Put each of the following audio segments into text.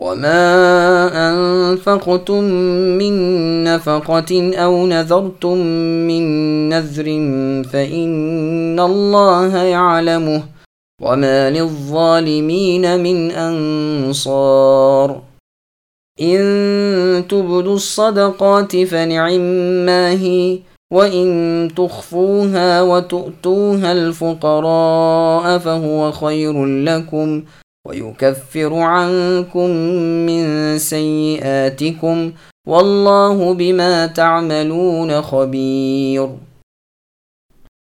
وما أنفقتم من نفقة أو نذرتم من نذر فإن الله يعلمه وما للظالمين من أنصار إن تبدوا الصدقات فنعم ما هي وإن تخفوها وتؤتوها الفقراء فهو خير لكم ۖ ويكفر عنكم من سيئاتكم والله بما تعملون خبير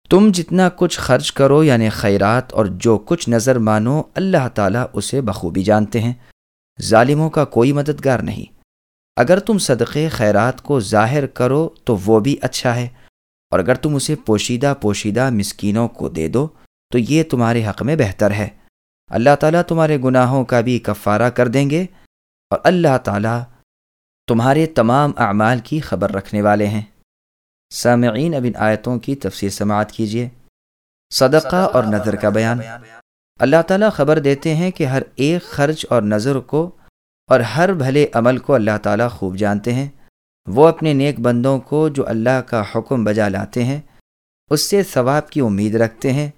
تم جتنا کچھ خرچ کرو یعنی خیرات، اور جو کچھ نظر مانو، اللہ تعالیٰ اسے بخوبی جانتے ہیں۔ ظالموں کا کوئی مددگار نہیں۔ اگر تم صدقے، خیرات کو ظاہر کرو، تو وہ بھی اچھا ہے۔ اور اگر تم اسے پوشیدہ پوشیدہ مسکینوں کو دے دو، تو یہ تمہارے حق میں بہتر ہے۔ اللہ تعالیٰ تمہارے گناہوں کا بھی کفارہ کر دیں گے اور اللہ تعالیٰ تمہارے تمام اعمال کی خبر رکھنے والے ہیں۔ سامعین، اب ان آیتوں کی تفسیر سماعت کیجیے۔ صدقہ اور نظر کا بیان۔ اللہ تعالیٰ خبر دیتے ہیں کہ ہر ایک خرچ اور نظر کو اور ہر بھلے عمل کو اللہ تعالیٰ خوب جانتے ہیں۔ وہ اپنے نیک بندوں کو جو اللہ کا حکم بجا لاتے ہیں، اس سے ثواب کی امید رکھتے ہیں،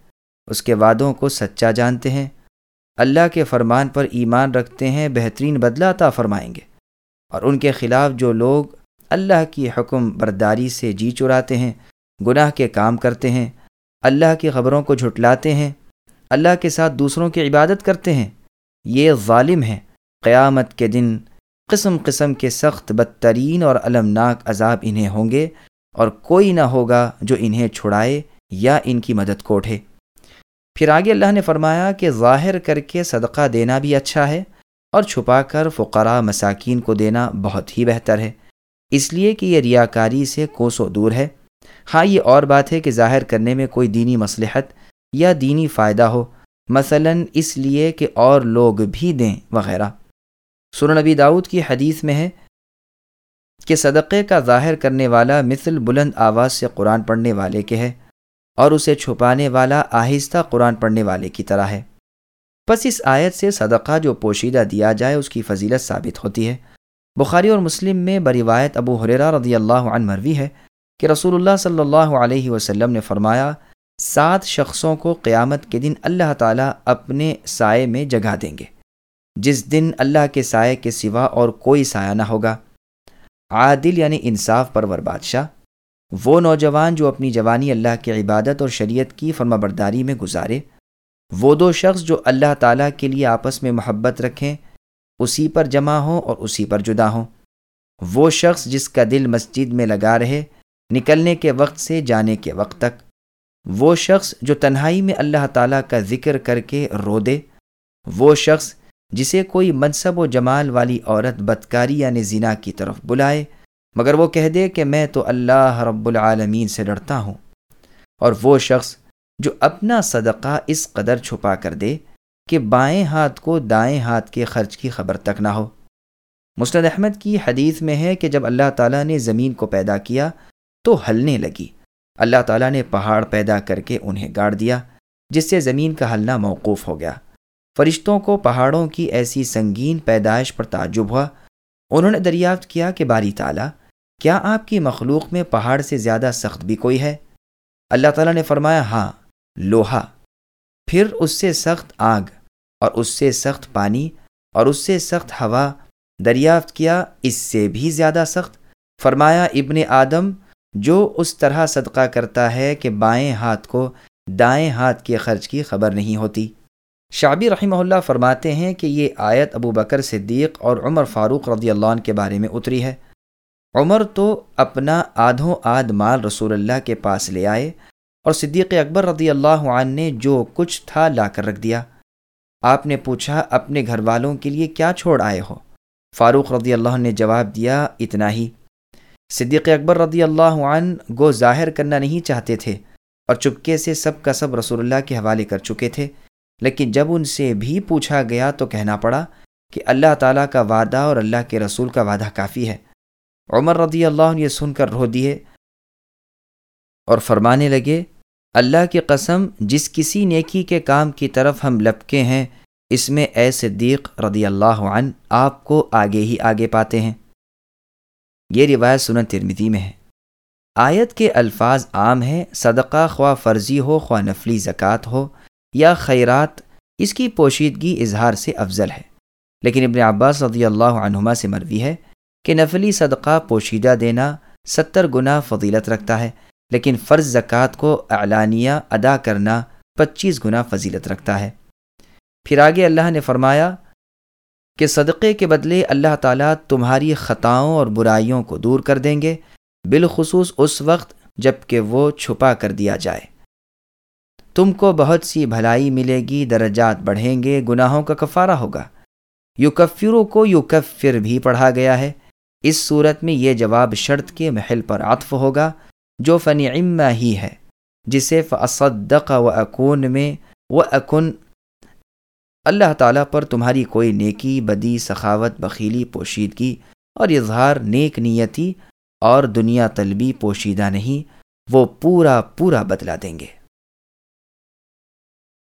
اس کے وعدوں کو سچا جانتے ہیں۔ اللہ کے فرمان پر ایمان رکھتے ہیں، بہترین بدلہ عطا فرمائیں گے۔ اور ان کے خلاف جو لوگ اللہ کی حکم برداری سے جی چراتے ہیں، گناہ کے کام کرتے ہیں، اللہ کی خبروں کو جھٹلاتے ہیں، اللہ کے ساتھ دوسروں کی عبادت کرتے ہیں، یہ ظالم ہیں۔ قیامت کے دن قسم قسم کے سخت، بدترین اور المناک عذاب انہیں ہوں گے اور کوئی نہ ہوگا جو انہیں چھڑائے یا ان کی مدد کوٹھے۔ پھر آگے اللہ نے فرمایا کہ ظاہر کر کے صدقہ دینا بھی اچھا ہے اور چھپا کر فقراء مساکین کو دینا بہت ہی بہتر ہے۔ اس لیے کہ یہ ریاکاری سے کوسوں دور ہے۔ ہاں یہ اور بات ہے کہ ظاہر کرنے میں کوئی دینی مصلحت یا دینی فائدہ ہو۔ مثلا اس لیے کہ اور لوگ بھی دیں وغیرہ۔ سر نبی داود کی حدیث میں ہے کہ صدقے کا ظاہر کرنے والا مثل بلند آواز سے قرآن پڑھنے والے کے ہے۔ اور اسے چھپانے والا آہستہ قرآن پڑھنے والے کی طرح ہے۔ بس اس آیت سے صدقہ جو پوشیدہ دیا جائے اس کی فضیلت ثابت ہوتی ہے۔ بخاری اور مسلم میں بروایت ابو حریرہ رضی اللہ عنہ مروی ہے کہ رسول اللہ صلی اللہ علیہ وسلم نے فرمایا، سات شخصوں کو قیامت کے دن اللہ تعالیٰ اپنے سائے میں جگہ دیں گے۔ جس دن اللہ کے سائے کے سوا اور کوئی سایہ نہ ہوگا۔ عادل یعنی انصاف پرور بادشاہ۔ وہ نوجوان جو اپنی جوانی اللہ کی عبادت اور شریعت کی فرما برداری میں گزارے، وہ دو شخص جو اللہ تعالیٰ کے لیے آپس میں محبت رکھیں، اسی پر جمع ہوں اور اسی پر جدا ہوں۔ وہ شخص جس کا دل مسجد میں لگا رہے، نکلنے کے وقت سے جانے کے وقت تک۔ وہ شخص جو تنہائی میں اللہ تعالیٰ کا ذکر کر کے رو دے۔ وہ شخص جسے کوئی منصب و جمال والی عورت بدکاری یعنی زنا کی طرف بلائے۔ مگر وہ کہہ دے کہ میں تو اللہ رب العالمین سے ڈرتا ہوں۔ اور وہ شخص جو اپنا صدقہ اس قدر چھپا کر دے کہ بائیں ہاتھ کو دائیں ہاتھ کے خرچ کی خبر تک نہ ہو۔ مسند احمد کی حدیث میں ہے کہ جب اللہ تعالیٰ نے زمین کو پیدا کیا تو ہلنے لگی۔ اللہ تعالیٰ نے پہاڑ پیدا کر کے انہیں گاڑ دیا، جس سے زمین کا ہلنا موقوف ہو گیا۔ فرشتوں کو پہاڑوں کی ایسی سنگین پیدائش پر تعجب ہوا۔ انہوں نے دریافت کیا کہ باری تعالیٰ کیا آپ کی مخلوق میں پہاڑ سے زیادہ سخت بھی کوئی ہے؟ اللہ تعالیٰ نے فرمایا ہاں لوہا۔ پھر اس سے سخت آگ اور اس سے سخت پانی اور اس سے سخت ہوا دریافت کیا، اس سے بھی زیادہ سخت؟ فرمایا، ابن آدم، جو اس طرح صدقہ کرتا ہے کہ بائیں ہاتھ کو دائیں ہاتھ کے خرچ کی خبر نہیں ہوتی۔ شعبی رحمہ اللہ فرماتے ہیں کہ یہ آیت ابو بکر صدیق اور عمر فاروق رضی اللہ عنہ کے بارے میں اتری ہے۔ عمر تو اپنا آدھوں آدھ مال رسول اللہ کے پاس لے آئے اور صدیق اکبر رضی اللہ عنہ نے جو کچھ تھا لا کر رکھ دیا۔ آپ نے پوچھا، اپنے گھر والوں کے لیے کیا چھوڑ آئے ہو؟ فاروق رضی اللہ نے جواب دیا، اتنا ہی۔ صدیق اکبر رضی اللہ عنہ گو ظاہر کرنا نہیں چاہتے تھے اور چپکے سے سب کا سب رسول اللہ کے حوالے کر چکے تھے۔ لیکن جب ان سے بھی پوچھا گیا تو کہنا پڑا کہ اللہ تعالیٰ کا وعدہ اور اللہ کے رسول کا وعدہ کافی ہے۔ عمر رضی اللہ عنہ یہ سن کر رو دیے اور فرمانے لگے، اللہ کی قسم، جس کسی نیکی کے کام کی طرف ہم لپکے ہیں، اس میں اے صدیق رضی اللہ عنہ آپ کو آگے ہی آگے پاتے ہیں۔ یہ روایت سنن ترمیتی میں ہے۔ آیت کے الفاظ عام ہیں، صدقہ خواہ فرضی ہو، خواہ نفلی زکوٰۃ ہو یا خیرات، اس کی پوشیدگی اظہار سے افضل ہے۔ لیکن ابن عباس رضی اللہ عنہما سے مروی ہے کہ نفلی صدقہ پوشیدہ دینا ستر گنا فضیلت رکھتا ہے، لیکن فرض زکوٰۃ کو اعلانیہ ادا کرنا پچیس گنا فضیلت رکھتا ہے۔ پھر آگے اللہ نے فرمایا کہ صدقے کے بدلے اللہ تعالیٰ تمہاری خطاؤں اور برائیوں کو دور کر دیں گے، بالخصوص اس وقت جبکہ وہ چھپا کر دیا جائے۔ تم کو بہت سی بھلائی ملے گی، درجات بڑھیں گے، گناہوں کا کفارہ ہوگا۔ یوکفروں کو یوکفر بھی پڑھا گیا ہے۔ اس صورت میں یہ جواب شرط کے محل پر عطف ہوگا، جو فن عمہ ہی ہے، جسے فصدق و اکون میں و اکن اللہ تعالیٰ پر تمہاری کوئی نیکی، بدی، سخاوت، بخیلی، پوشیدگی اور اظہار، نیک نیتی اور دنیا طلبی، پوشیدہ نہیں، وہ پورا پورا بدلا دیں گے۔